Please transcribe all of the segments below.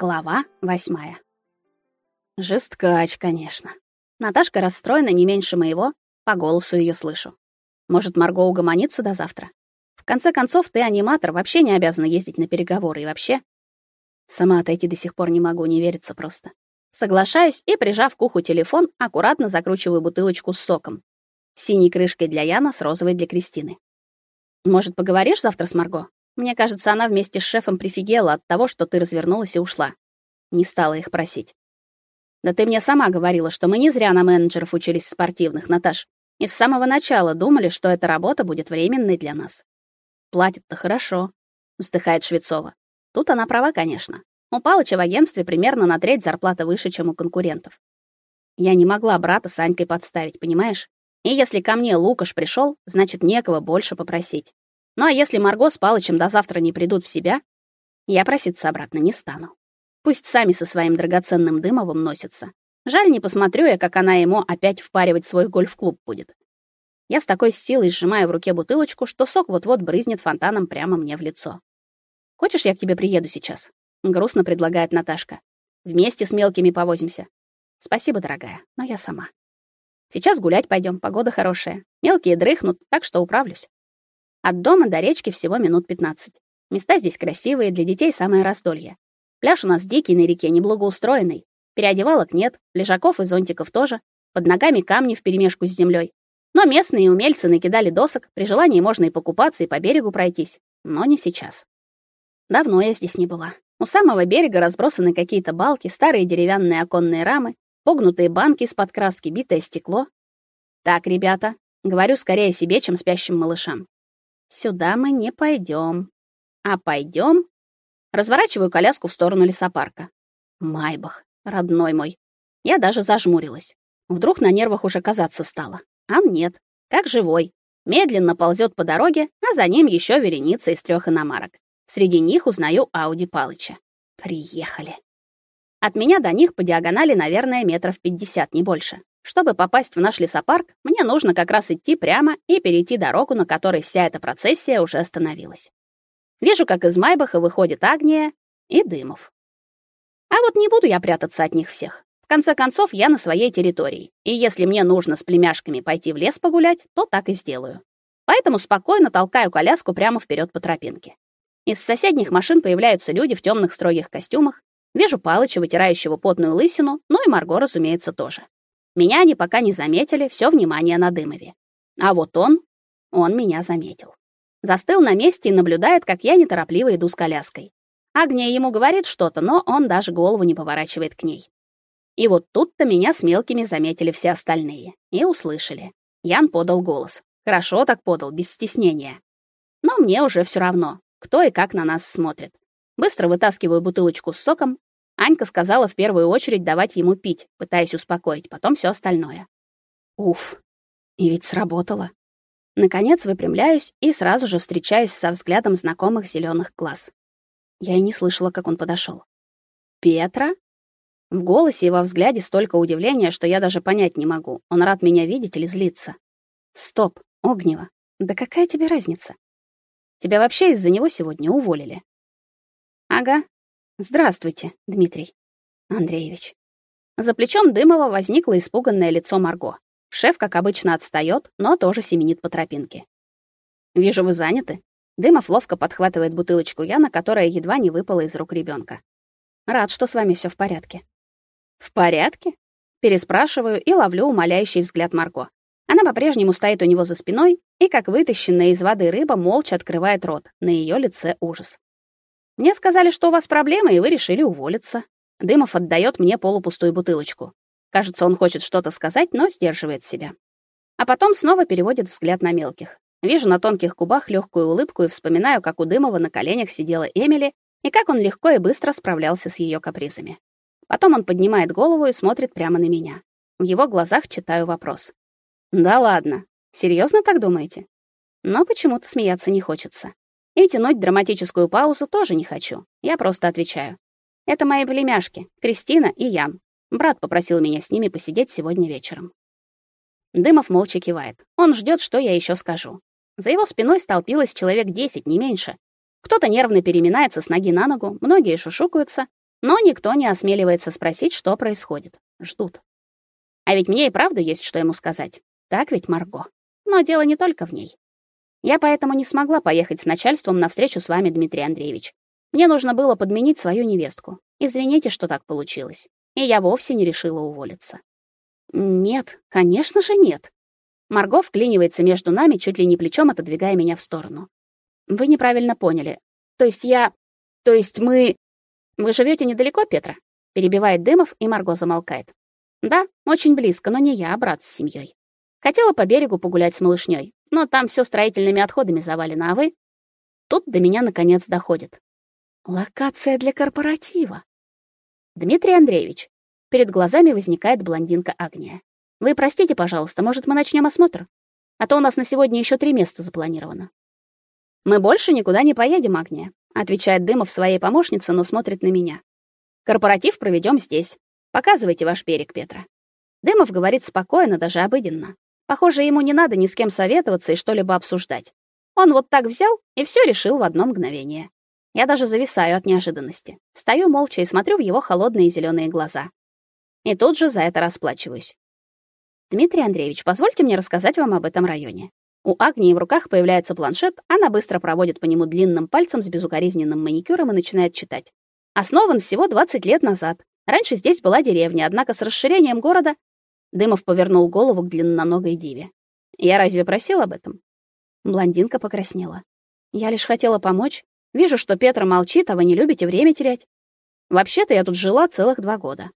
Глава восьмая. Жесткач, конечно. Наташка расстроена не меньше моего, по голосу ее слышу. Может, Марго угомонится до завтра? В конце концов, ты аниматор, вообще не обязана ездить на переговоры и вообще. Сама отойти до сих пор не могу, не верится просто. Соглашаюсь и, прижав к уху телефон, аккуратно закручиваю бутылочку с соком. Синей крышкой для Яна, с розовой для Кристины. Может, поговоришь завтра с Марго? Мне кажется, она вместе с шефом прифигела от того, что ты развернулась и ушла. Не стала их просить. Да ты мне сама говорила, что мы не зря на менеджеров учились спортивных, Наташ. И с самого начала думали, что эта работа будет временной для нас. Платят-то хорошо, вздыхает Швецова. Тут она права, конечно. У Палыча в агентстве примерно на треть зарплата выше, чем у конкурентов. Я не могла брата с Анькой подставить, понимаешь? И если ко мне Лукаш пришел, значит, некого больше попросить. Ну а если Марго с Палычем до завтра не придут в себя, я проситься обратно не стану. Пусть сами со своим драгоценным Дымовым носятся. Жаль, не посмотрю я, как она ему опять впаривать свой гольф-клуб будет. Я с такой силой сжимаю в руке бутылочку, что сок вот-вот брызнет фонтаном прямо мне в лицо. Хочешь, я к тебе приеду сейчас? грустно предлагает Наташка. Вместе с мелкими повозимся. Спасибо, дорогая, но я сама. Сейчас гулять пойдем, погода хорошая. Мелкие дрыхнут, так что управлюсь. От дома до речки всего минут 15. Места здесь красивые, для детей самое раздолье. Пляж у нас дикий на реке, неблагоустроенный. Переодевалок нет, лежаков и зонтиков тоже. Под ногами камни вперемешку с землей. Но местные умельцы накидали досок, при желании можно и покупаться, и по берегу пройтись. Но не сейчас. Давно я здесь не была. У самого берега разбросаны какие-то балки, старые деревянные оконные рамы, погнутые банки из-под краски, битое стекло. Так, ребята, говорю скорее себе, чем спящим малышам. Сюда мы не пойдем. А пойдем? Разворачиваю коляску в сторону лесопарка. Майбах, родной мой. Я даже зажмурилась. Вдруг на нервах уже казаться стало. А нет, как живой. Медленно ползет по дороге, а за ним еще вереница из трех иномарок. Среди них узнаю Ауди Палыча. Приехали. От меня до них по диагонали, наверное, метров пятьдесят, не больше. Чтобы попасть в наш лесопарк, мне нужно как раз идти прямо и перейти дорогу, на которой вся эта процессия уже остановилась. Вижу, как из Майбаха выходит Агния и Дымов. А вот не буду я прятаться от них всех. В конце концов, я на своей территории, и если мне нужно с племяшками пойти в лес погулять, то так и сделаю. Поэтому спокойно толкаю коляску прямо вперед по тропинке. Из соседних машин появляются люди в темных строгих костюмах. Вижу Палыча, вытирающего потную лысину, ну и Марго, разумеется, тоже. Меня они пока не заметили, все внимание на Дымове. А вот он, он меня заметил. Застыл на месте и наблюдает, как я неторопливо иду с коляской. Агния ему говорит что-то, но он даже голову не поворачивает к ней. И вот тут-то меня с мелкими заметили все остальные и услышали. Ян подал голос. Хорошо так подал, без стеснения. Но мне уже все равно, кто и как на нас смотрит. Быстро вытаскиваю бутылочку с соком, Анька сказала в первую очередь давать ему пить, пытаясь успокоить, потом все остальное. Уф. И ведь сработало. Наконец выпрямляюсь и сразу же встречаюсь со взглядом знакомых зеленых глаз. Я и не слышала, как он подошел. Петра? В голосе и во взгляде столько удивления, что я даже понять не могу, он рад меня видеть или злиться. Стоп, Огнева. Да какая тебе разница? Тебя вообще из-за него сегодня уволили. Ага, Здравствуйте, Дмитрий Андреевич. За плечом Дымова возникло испуганное лицо Марго. Шеф, как обычно, отстаёт, но тоже семенит по тропинке. Вижу, вы заняты. Дымов ловко подхватывает бутылочку Яна, которая едва не выпала из рук ребёнка. Рад, что с вами всё в порядке. В порядке? Переспрашиваю и ловлю умоляющий взгляд Марго. Она по-прежнему стоит у него за спиной и, как вытащенная из воды рыба, молча открывает рот. На её лице ужас. Мне сказали, что у вас проблемы, и вы решили уволиться. Дымов отдает мне полупустую бутылочку. Кажется, он хочет что-то сказать, но сдерживает себя. А потом снова переводит взгляд на мелких. Вижу на тонких губах легкую улыбку и вспоминаю, как у Дымова на коленях сидела Эмили и как он легко и быстро справлялся с ее капризами. Потом он поднимает голову и смотрит прямо на меня. В его глазах читаю вопрос. Да ладно. серьезно так думаете? Но почему-то смеяться не хочется. И тянуть драматическую паузу тоже не хочу. Я просто отвечаю. Это мои племяшки, Кристина и Ян. Брат попросил меня с ними посидеть сегодня вечером. Дымов молча кивает. Он ждет, что я еще скажу. За его спиной столпилось человек десять, не меньше. Кто-то нервно переминается с ноги на ногу, многие шушукаются, Но никто не осмеливается спросить, что происходит. Ждут. А ведь мне и правда есть что ему сказать. Так ведь, Марго? Но дело не только в ней. Я поэтому не смогла поехать с начальством на встречу с вами, Дмитрий Андреевич. Мне нужно было подменить свою невестку. Извините, что так получилось. И я вовсе не решила уволиться. Нет, конечно же, нет. Марго вклинивается между нами, чуть ли не плечом отодвигая меня в сторону. Вы неправильно поняли. То есть я... То есть мы... Вы живете недалеко, Петра? Перебивает Дымов, и Марго замолкает. Да, очень близко, но не я, а брат с семьей. Хотела по берегу погулять с малышней, но там все строительными отходами завалено, а вы? Тут до меня наконец доходит. Локация для корпоратива. Дмитрий Андреевич, перед глазами возникает блондинка Агния. Вы простите, пожалуйста, может, мы начнем осмотр? А то у нас на сегодня еще три места запланировано. Мы больше никуда не поедем, Агния, отвечает Дымов своей помощнице, но смотрит на меня. Корпоратив проведем здесь. Показывайте ваш берег, Петра. Дымов говорит спокойно, даже обыденно. Похоже, ему не надо ни с кем советоваться и что-либо обсуждать. Он вот так взял и все решил в одно мгновение. Я даже зависаю от неожиданности. Стою молча и смотрю в его холодные зеленые глаза. И тут же за это расплачиваюсь. Дмитрий Андреевич, позвольте мне рассказать вам об этом районе. У Агнии в руках появляется планшет, она быстро проводит по нему длинным пальцем с безукоризненным маникюром и начинает читать. Основан всего 20 лет назад. Раньше здесь была деревня, однако с расширением города Дымов повернул голову к длинноногой диве. Я разве просил об этом? Блондинка покраснела. Я лишь хотела помочь. Вижу, что Петра молчит, а вы не любите время терять. Вообще-то я тут жила целых два года.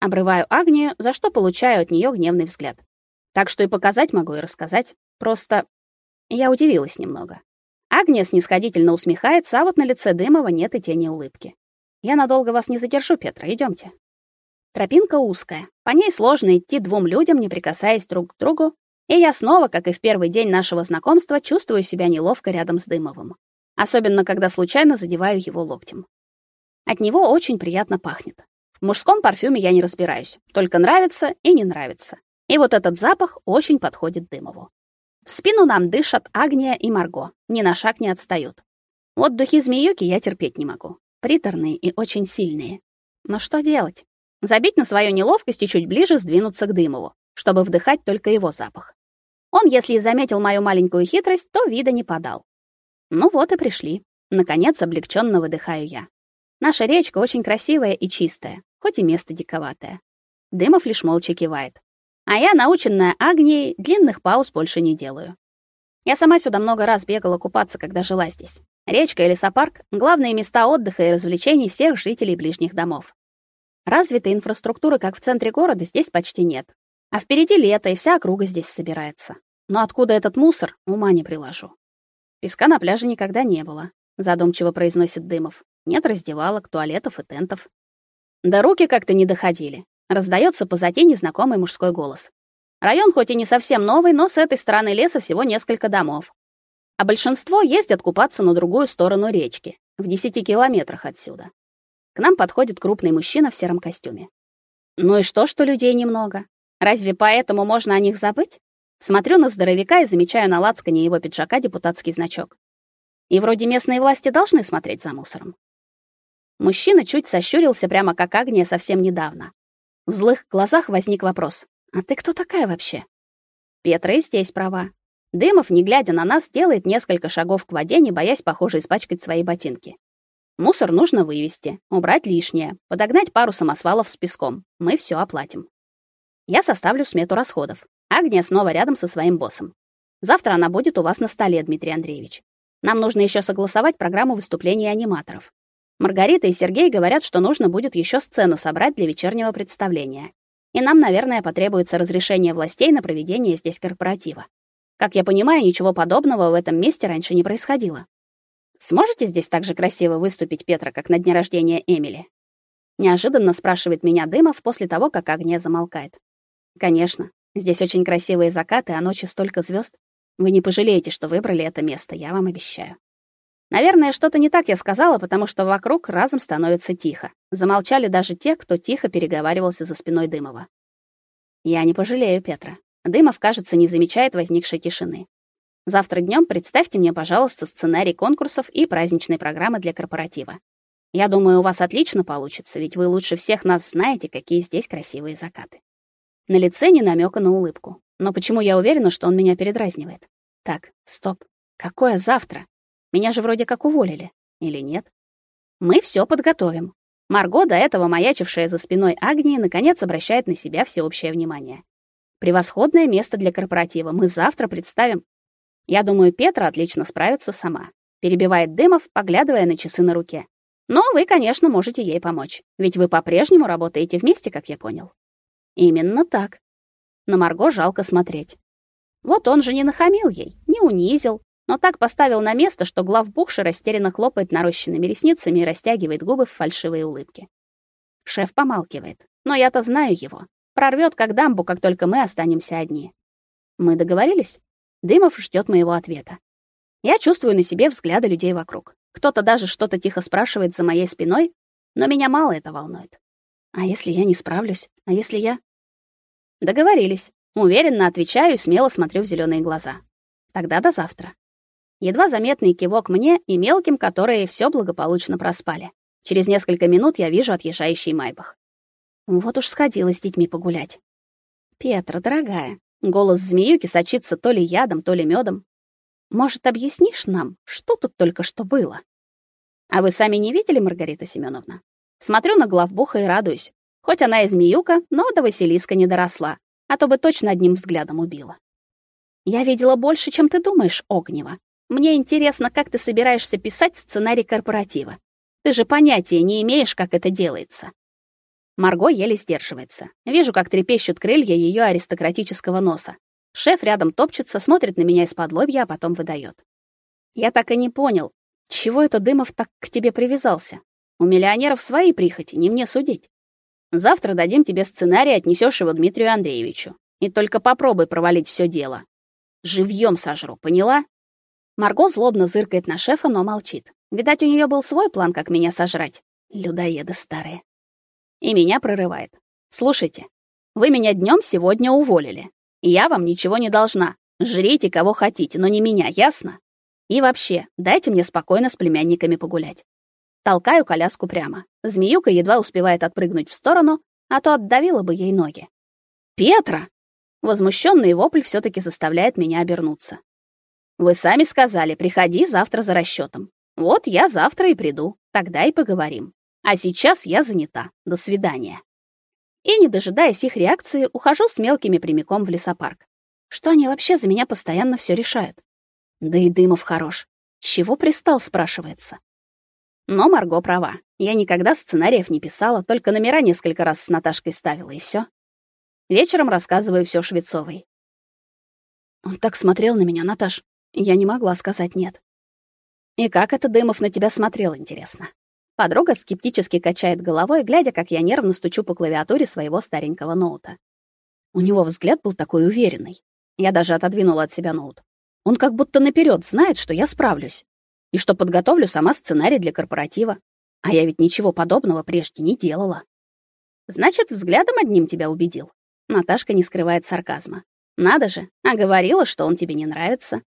Обрываю Агнию, за что получаю от нее гневный взгляд. Так что и показать могу, и рассказать. Просто я удивилась немного. Агния снисходительно усмехается, а вот на лице Дымова нет и тени улыбки. Я надолго вас не задержу, Петра, идемте. Тропинка узкая, по ней сложно идти двум людям, не прикасаясь друг к другу, и я снова, как и в первый день нашего знакомства, чувствую себя неловко рядом с Дымовым, особенно когда случайно задеваю его локтем. От него очень приятно пахнет. В мужском парфюме я не разбираюсь, только нравится и не нравится. И вот этот запах очень подходит Дымову. В спину нам дышат Агния и Марго, ни на шаг не отстают. Вот духи змеюки я терпеть не могу. Приторные и очень сильные. Но что делать? Забить на свою неловкость и чуть ближе сдвинуться к Дымову, чтобы вдыхать только его запах. Он, если и заметил мою маленькую хитрость, то вида не подал. Ну вот и пришли. Наконец облегченно выдыхаю я. Наша речка очень красивая и чистая, хоть и место диковатое. Дымов лишь молча кивает. А я, наученная Агнией, длинных пауз больше не делаю. Я сама сюда много раз бегала купаться, когда жила здесь. Речка и лесопарк — главные места отдыха и развлечений всех жителей ближних домов. Развитой инфраструктуры, как в центре города, здесь почти нет. А впереди лето, и вся округа здесь собирается. Но откуда этот мусор, ума не приложу. Песка на пляже никогда не было, задумчиво произносит Дымов. Нет раздевалок, туалетов и тентов. До руки как-то не доходили. Раздается позади незнакомый мужской голос. Район хоть и не совсем новый, но с этой стороны леса всего несколько домов. А большинство ездят купаться на другую сторону речки, в 10 километрах отсюда. К нам подходит крупный мужчина в сером костюме. Ну и что, что людей немного? Разве поэтому можно о них забыть? Смотрю на здоровяка и замечаю на лацкане его пиджака депутатский значок. И вроде местные власти должны смотреть за мусором. Мужчина чуть сощурился, прямо как Агния совсем недавно. В злых глазах возник вопрос: "А ты кто такая вообще?" Петра и здесь права. Дымов, не глядя на нас, делает несколько шагов к воде, не боясь, похоже, испачкать свои ботинки. Мусор нужно вывести, убрать лишнее, подогнать пару самосвалов с песком. Мы все оплатим. Я составлю смету расходов. Агния снова рядом со своим боссом. Завтра она будет у вас на столе, Дмитрий Андреевич. Нам нужно еще согласовать программу выступлений аниматоров. Маргарита и Сергей говорят, что нужно будет еще сцену собрать для вечернего представления. И нам, наверное, потребуется разрешение властей на проведение здесь корпоратива. Как я понимаю, ничего подобного в этом месте раньше не происходило. Сможете здесь так же красиво выступить, Петра, как на дне рождения Эмили? Неожиданно спрашивает меня Дымов после того, как огня замолкает. Конечно. Здесь очень красивые закаты, а ночью столько звезд. Вы не пожалеете, что выбрали это место, я вам обещаю. Наверное, что-то не так я сказала, потому что вокруг разом становится тихо. Замолчали даже те, кто тихо переговаривался за спиной Дымова. Я не пожалею Петра. Дымов, кажется, не замечает возникшей тишины. Завтра днем представьте мне, пожалуйста, сценарий конкурсов и праздничной программы для корпоратива. Я думаю, у вас отлично получится, ведь вы лучше всех нас знаете, какие здесь красивые закаты. На лице не намека на улыбку. Но почему я уверена, что он меня передразнивает? Так, стоп. Какое завтра? Меня же вроде как уволили. Или нет? Мы все подготовим. Марго, до этого маячившая за спиной Агнии, наконец обращает на себя всеобщее внимание. Превосходное место для корпоратива. Мы завтра представим. Я думаю, Петра отлично справится сама. Перебивает Дымов, поглядывая на часы на руке. Но вы, конечно, можете ей помочь. Ведь вы по-прежнему работаете вместе, как я понял. Именно так. На Марго жалко смотреть. Вот он же не нахамил ей, не унизил, но так поставил на место, что главбухша растерянно хлопает нарощенными ресницами и растягивает губы в фальшивые улыбки. Шеф помалкивает. Но я-то знаю его. Прорвет как дамбу, как только мы останемся одни. Мы договорились? Дымов ждет моего ответа. Я чувствую на себе взгляды людей вокруг. Кто-то даже что-то тихо спрашивает за моей спиной, но меня мало это волнует. А если я не справлюсь? А если я Договорились. Уверенно отвечаю смело смотрю в зеленые глаза. Тогда до завтра. Едва заметный кивок мне и мелким, которые все благополучно проспали. Через несколько минут я вижу отъезжающий Майбах. Вот уж сходила с детьми погулять. Петра, дорогая, голос змеюки сочится то ли ядом, то ли медом. Может, объяснишь нам, что тут только что было? А вы сами не видели, Маргарита Семеновна? Смотрю на главбуха и радуюсь. Хоть она и змеюка, но до Василиска не доросла, а то бы точно одним взглядом убила. Я видела больше, чем ты думаешь, Огнева. Мне интересно, как ты собираешься писать сценарий корпоратива. Ты же понятия не имеешь, как это делается. Марго еле сдерживается. Вижу, как трепещут крылья ее аристократического носа. Шеф рядом топчется, смотрит на меня из-под лобья, а потом выдает. Я так и не понял, чего это Дымов так к тебе привязался. У миллионеров свои прихоти, не мне судить. Завтра дадим тебе сценарий, отнесешь его Дмитрию Андреевичу. И только попробуй провалить все дело. Живьем сожру, поняла? Марго злобно зыркает на шефа, но молчит. Видать, у нее был свой план, как меня сожрать. Людоеды старые. И меня прорывает. Слушайте, вы меня днем сегодня уволили. Я вам ничего не должна. Жрите кого хотите, но не меня, ясно? И вообще, дайте мне спокойно с племянниками погулять. Толкаю коляску прямо. Змеюка едва успевает отпрыгнуть в сторону, а то отдавила бы ей ноги. «Петра!» Возмущенный вопль все таки заставляет меня обернуться. Вы сами сказали, приходи завтра за расчетом. Вот я завтра и приду, тогда и поговорим. А сейчас я занята. До свидания. И не дожидаясь их реакции, ухожу с мелкими прямиком в лесопарк. Что они вообще за меня постоянно все решают? Да и Дымов хорош. Чего пристал, спрашивается. Но Марго права. Я никогда сценариев не писала, только номера несколько раз с Наташкой ставила и все. Вечером рассказываю все Швецовой. Он так смотрел на меня, Наташ. Я не могла сказать нет. И как это Дымов на тебя смотрел, интересно? Подруга скептически качает головой, глядя, как я нервно стучу по клавиатуре своего старенького ноута. У него взгляд был такой уверенный. Я даже отодвинула от себя ноут. Он как будто наперед знает, что я справлюсь и что подготовлю сама сценарий для корпоратива. А я ведь ничего подобного прежде не делала. Значит, взглядом одним тебя убедил. Наташка не скрывает сарказма. Надо же, а говорила, что он тебе не нравится.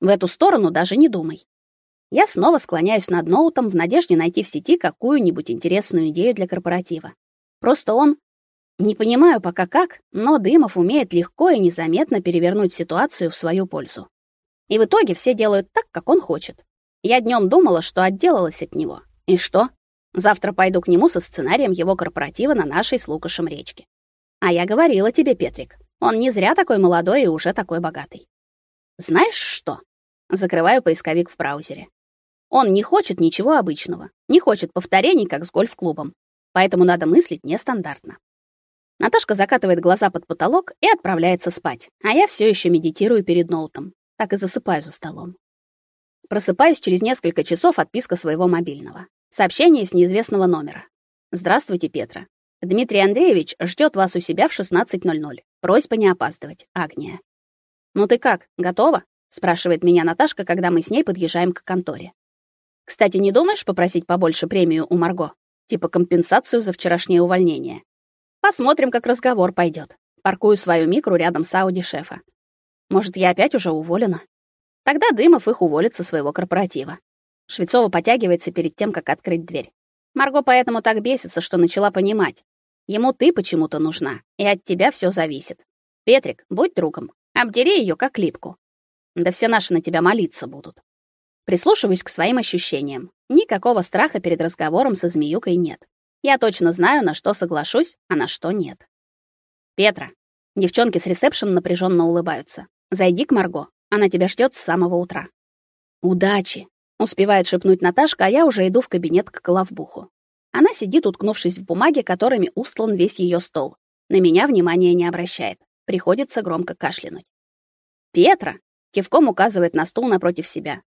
В эту сторону даже не думай. Я снова склоняюсь над ноутом в надежде найти в сети какую-нибудь интересную идею для корпоратива. Просто он не понимаю пока как, но Дымов умеет легко и незаметно перевернуть ситуацию в свою пользу. И в итоге все делают так, как он хочет. Я днем думала, что отделалась от него. И что? Завтра пойду к нему со сценарием его корпоратива на нашей с Лукашем речке. А я говорила тебе, Петрик, он не зря такой молодой и уже такой богатый. Знаешь что? Закрываю поисковик в браузере. Он не хочет ничего обычного, не хочет повторений, как с гольф-клубом. Поэтому надо мыслить нестандартно. Наташка закатывает глаза под потолок и отправляется спать, а я все еще медитирую перед ноутом. Так и засыпаю за столом. Просыпаюсь через несколько часов отписка своего мобильного. Сообщение с неизвестного номера. Здравствуйте, Петра. Дмитрий Андреевич ждет вас у себя в 16:00. Просьба не опаздывать. Агния. Ну ты как, готова? спрашивает меня Наташка, когда мы с ней подъезжаем к конторе. Кстати, не думаешь попросить побольше премию у Марго? Типа компенсацию за вчерашнее увольнение. Посмотрим, как разговор пойдет. Паркую свою микру рядом с Ауди шефа. Может, я опять уже уволена? Тогда Дымов их уволит со своего корпоратива. Швецова потягивается перед тем, как открыть дверь. Марго поэтому так бесится, что начала понимать. Ему ты почему-то нужна, и от тебя все зависит. Петрик, будь другом, обдери ее как липку. Да все наши на тебя молиться будут. Прислушиваюсь к своим ощущениям. Никакого страха перед разговором со змеюкой нет. Я точно знаю, на что соглашусь, а на что нет. Петра. Девчонки с ресепшн напряженно улыбаются. Зайди к Марго. Она тебя ждет с самого утра. Удачи, успевает шепнуть Наташка, а я уже иду в кабинет к Коловбуху. Она сидит, уткнувшись в бумаге, которыми устлан весь ее стол. На меня внимания не обращает. Приходится громко кашлянуть. Петра кивком указывает на стул напротив себя.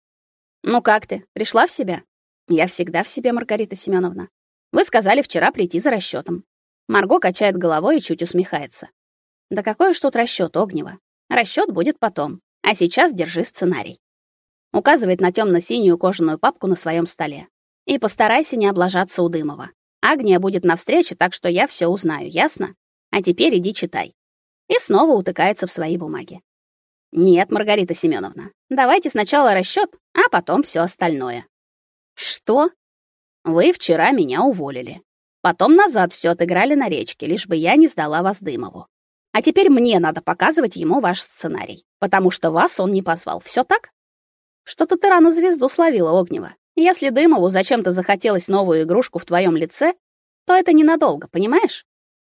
Ну как ты? Пришла в себя? Я всегда в себе, Маргарита Семеновна. Вы сказали вчера прийти за расчетом. Марго качает головой и чуть усмехается. Да какой уж тут расчет Огнева. Расчет будет потом. А сейчас держи сценарий. Указывает на темно синюю кожаную папку на своем столе. И постарайся не облажаться у Дымова. Агния будет на встрече, так что я все узнаю, ясно? А теперь иди читай. И снова утыкается в свои бумаги. Нет, Маргарита Семеновна. Давайте сначала расчет, а потом все остальное. Что? Вы вчера меня уволили. Потом назад все отыграли на речке, лишь бы я не сдала вас Дымову. А теперь мне надо показывать ему ваш сценарий, потому что вас он не позвал. Все так? Что-то ты рано звезду словила, Огнева. Если Дымову зачем-то захотелось новую игрушку в твоем лице, то это ненадолго, понимаешь?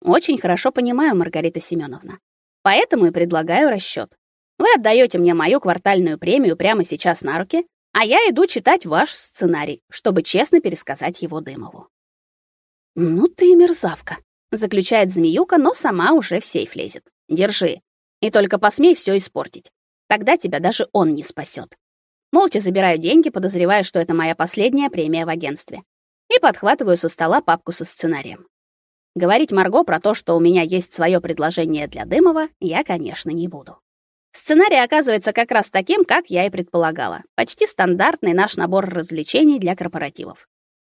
Очень хорошо понимаю, Маргарита Семеновна. Поэтому и предлагаю расчет. Вы отдаете мне мою квартальную премию прямо сейчас на руки, а я иду читать ваш сценарий, чтобы честно пересказать его Дымову. Ну ты мерзавка, заключает Змеюка, но сама уже в сейф лезет. Держи. И только посмей все испортить. Тогда тебя даже он не спасет. Молча забираю деньги, подозревая, что это моя последняя премия в агентстве. И подхватываю со стола папку со сценарием. Говорить Марго про то, что у меня есть свое предложение для Дымова, я, конечно, не буду. Сценарий оказывается как раз таким, как я и предполагала. Почти стандартный наш набор развлечений для корпоративов.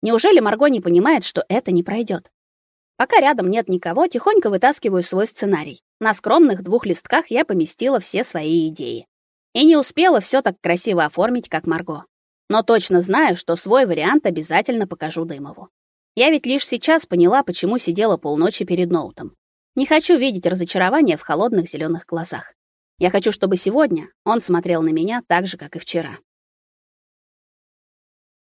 Неужели Марго не понимает, что это не пройдет? Пока рядом нет никого, тихонько вытаскиваю свой сценарий. На скромных двух листках я поместила все свои идеи. И не успела все так красиво оформить, как Марго. Но точно знаю, что свой вариант обязательно покажу Дымову. Я ведь лишь сейчас поняла, почему сидела полночи перед ноутом. Не хочу видеть разочарование в холодных зеленых глазах. Я хочу, чтобы сегодня он смотрел на меня так же, как и вчера.